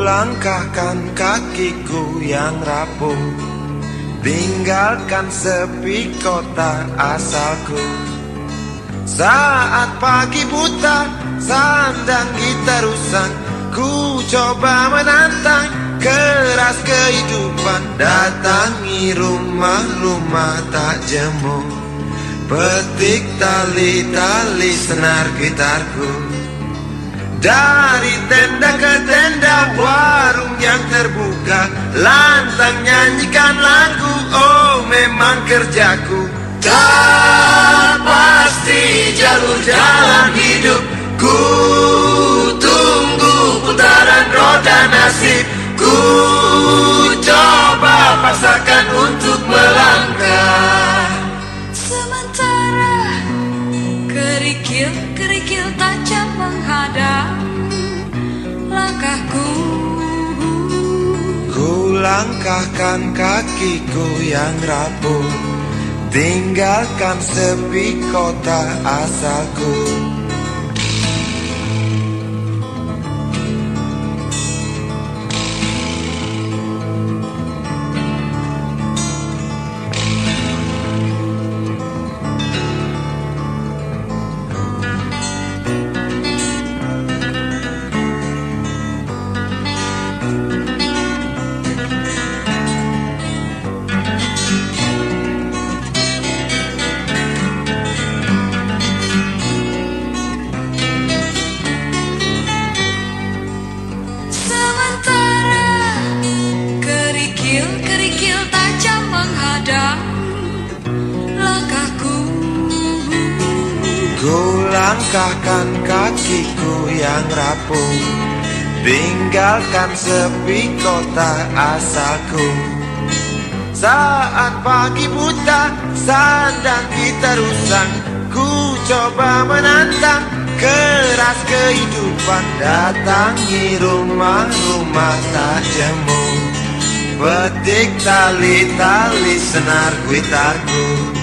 langkahkan kakiku yang rapuh? Tinggalkan sepi kota asalku. Saat pagi buta Sandang kita rusak Ku coba menantang Keras kehidupan. Datangi rumah-rumah tak jemu. Petik tali-tali senar gitarku dari tenda ke tenda warung yang terbuka. Lantang nyanyikan lagu Oh memang kerjaku. Tak pasti jalur jalan kerikil-kerikil tajam menghadang langkahku. Ku langkahkan kakiku yang rapuh Tinggalkan sepi kota asalku Ku langkahkan kakiku yang rapuh. Tinggalkan sepi kota asalku. Saat pagi buta Sandang kita rusak. Ku coba menantang Keras kehidupan Datangi rumah-rumah tak jemu. Petik tali-tali senar gitarku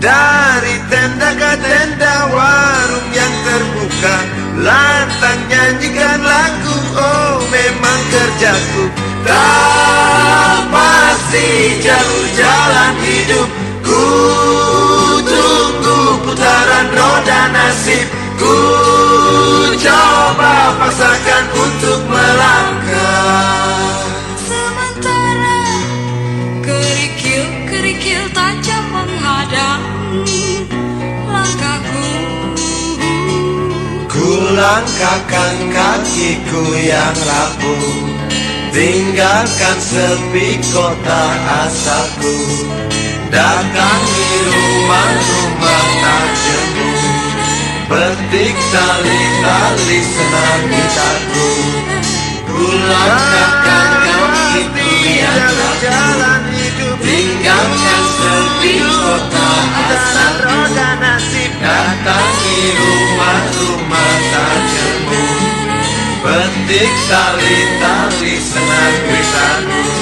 Dari tenda ke tenda warung yang terbuka. Lantang nyanyikan lagu Oh memang kerjaku. Tak pasti jalur jalan hidup. Ku tunggu putaran roda nasib. Ku coba paksakan untuk melangkah. Sementara kerikil-kerikil tajam langkahkan kakiku yang rapuh Tinggalkan sepi kota asalku. Datangi rumah-rumah tak jemu Petik tali-tali senar gitarku. Ku Titik tali tali senang wisaku